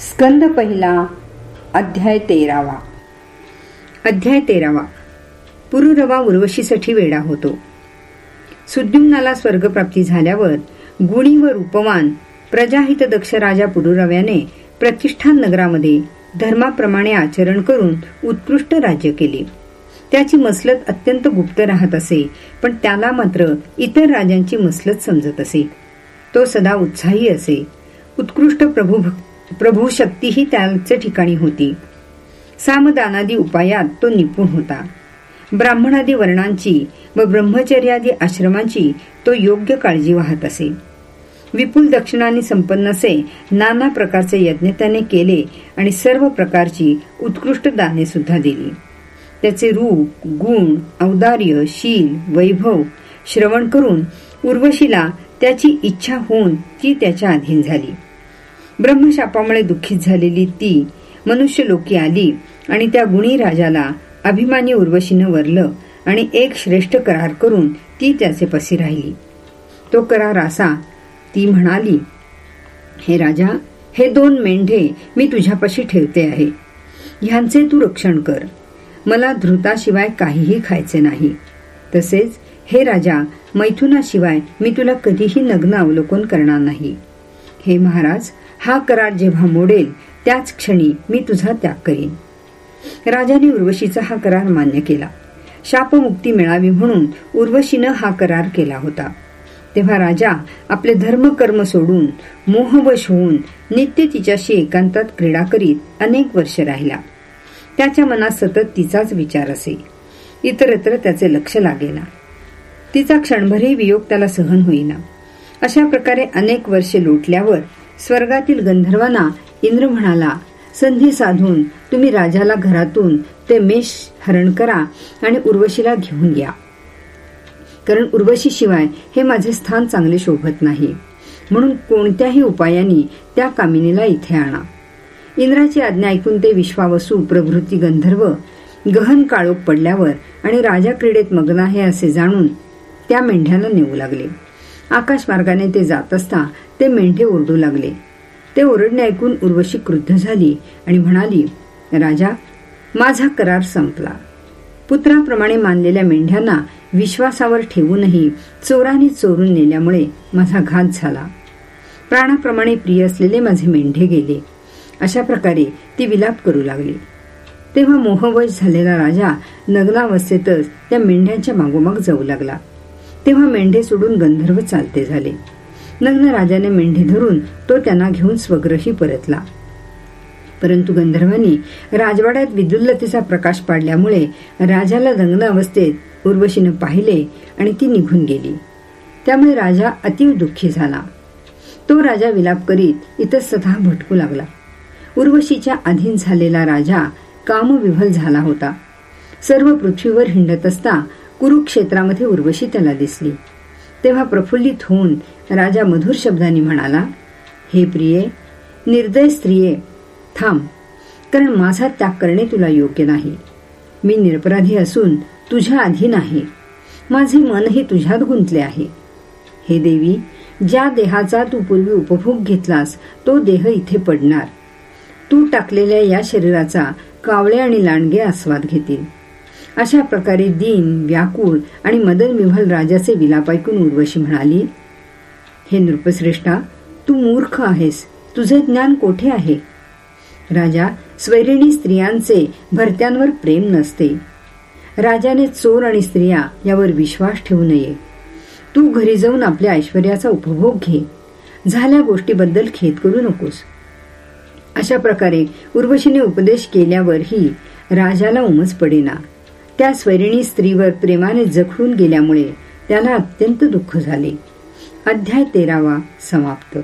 स्कंद पहिला अध्याय तेरावा. अध्याय तेरावा. पुरुरवा उर्वशीसाठी वेडा होतो. सुद्युम्नाला स्वर्गप्राप्ती झाल्यावर गुणी व रूपवान प्रजाहित दक्ष राजा पुरुरव्याने प्रतिष्ठान नगरामध्ये धर्माप्रमाणे आचरण करून उत्कृष्ट राज्य केले. त्याची मसलत अत्यंत गुप्त राहत असे पण त्याला मात्र इतर राजांची मसलत समजत असे. तो सदा उत्साही असे. उत्कृष्ट प्रभूभक्त प्रभू शक्तीही त्याच्या ठिकाणी होती. सामदानादी उपायात तो निपुण होता. ब्राह्मणादी वर्णांची व ब्रह्मचर्यादी आश्रमांची तो योग्य काळजी वाहत असे. विपुल दक्षिणाने संपन्न असे नाना प्रकारचे यज्ञ त्याने केले आणि सर्व प्रकारची उत्कृष्ट दाने सुद्धा दिली. त्याचे रूप गुण औदार्य शील वैभव श्रवण करून उर्वशीला त्याची इच्छा होऊन ती त्याच्या अधीन झाली. ब्रह्मशापामुळे दुःखीत झालेली ती मनुष्य लोकी आली आणि त्या गुणी राजाला अभिमानी उर्वशीनं वरलं आणि एक श्रेष्ठ करार करून ती त्याचे पसी राहिली. तो करार असा ती म्हणाली हे राजा हे दोन मेंढे मी तुझ्यापाशी ठेवते आहे. ह्यांचे तू रक्षण कर. मला धृताशिवाय काहीही खायचे नाही. तसेच हे राजा मैथुनाशिवाय मी तुला कधीही नग्न अवलोकन करणार नाही. हे महाराज हा करार जेव्हा मोडेल त्याच क्षणी मी तुझा त्याग करीन. राजाने उर्वशीचा हा करार मान्य केला. शापमुक्ती मिळावी म्हणून उर्वशीनं हा करार केला होता. तेव्हा राजा आपले धर्म कर्म सोडून मोहवश होऊन नित्य तिच्याशी एकांतात क्रीडा करीत अनेक वर्ष राहिला. त्याच्या मनात सतत तिचाच विचार असे. इतरत्र त्याचे लक्ष लागेना. तिचा क्षणभरही वियोग त्याला सहन होईना. अशा प्रकारे अनेक वर्षे लोटल्यावर स्वर्गातील गंधर्वांना इंद्र म्हणाला संधी साधून तुम्ही राजाला घरातून ते मेष हरण करा आणि उर्वशीला घेऊन या. कारण उर्वशी शिवाय हे माझे स्थान चांगले शोभत नाही. म्हणून कोणत्याही उपायांनी त्या कामिनीला इथे आणा. इंद्राची आज्ञा ऐकून ते विश्वावसू प्रभृती गंधर्व गहन काळोख पडल्यावर आणि राजा क्रीडेत मग्न आहे असे जाणून त्या मेंढ्याला नेऊ लागले. आकाशमार्गाने ते जात असता ते मेंढे ओरडू लागले. ते ओरडणे ऐकून उर्वशी क्रुद्ध झाली आणि म्हणाली राजा माझा करार संपला. पुत्राप्रमाणे मानलेल्या मेंढ्यांना विश्वासावर ठेवूनही चोराने चोरून नेल्यामुळे माझा घात झाला. प्राणाप्रमाणे प्रिय असलेले माझे मेंढे गेले. अशा प्रकारे ती विलाप करू लागली. तेव्हा मोहवश झालेला राजा नग्नावस्थेतच त्या मेंढ्यांच्या मागोमाग जाऊ लागला. तेव्हा मेंढे सोडून गंधर्व चालते झाले. नग्न राजाने मेंढी धरून तो त्यांना घेऊन स्वग्रही परतला. परंतु गंधर्वांनी राजवाड्यात विदुल्लतेचा प्रकाश पाडल्यामुळे राजाला दंगन अवस्थेत उर्वशीनं पाहिले आणि ती निघून गेली. त्यामुळे राजा अतिव दुःखी झाला. तो राजा विलाप करीत इतस्तः भटकू लागला. उर्वशीच्या अधीन झालेला राजा कामविभल झाला होता. सर्व पृथ्वीवर हिंडत असता कुरुक्षेत्रामध्ये उर्वशी त्याला दिसली. तेव्हा प्रफुल्लित होऊन राजा मधुर शब्दांनी म्हणाला हे प्रिये निर्दय स्त्रिये थांब कारण माझा त्याग करणे तुला योग्य नाही. मी निरपराधी असून तुझ्या आधी नाही. माझे मनही तुझ्यात गुंतले आहे. हे देवी ज्या देहाचा तू पूर्वी उपभोग घेतलास तो देह इथे पडणार. तू टाकलेल्या या शरीराचा कावळे आणि लांडगे आस्वाद घेतील. अशा प्रकारे दीन व्याकुळ आणि मदन मिव्हल राजाचे विलाप ऐकून उर्वशी म्हणाली हे नृपश्रेष्ठा तू मूर्ख आहेस. तुझे ज्ञान कोठे आहे? राजा स्वैरिणी स्त्रियांचे भरत्यांवर प्रेम नसते. राजाने चोर आणि स्त्रिया यावर विश्वास ठेवू नये. तू घरी जाऊन आपल्या ऐश्वर्याचा उपभोग घे. झाल्या गोष्टीबद्दल खेद करू नकोस. अशा प्रकारे उर्वशीने उपदेश केल्यावरही राजाला उमज पडेना. त्या स्वैरिणी स्त्रीवर प्रेमाने जखडून गेल्यामुळे त्याला अत्यंत दुःख झाले. अध्याय तेरावा समाप्त.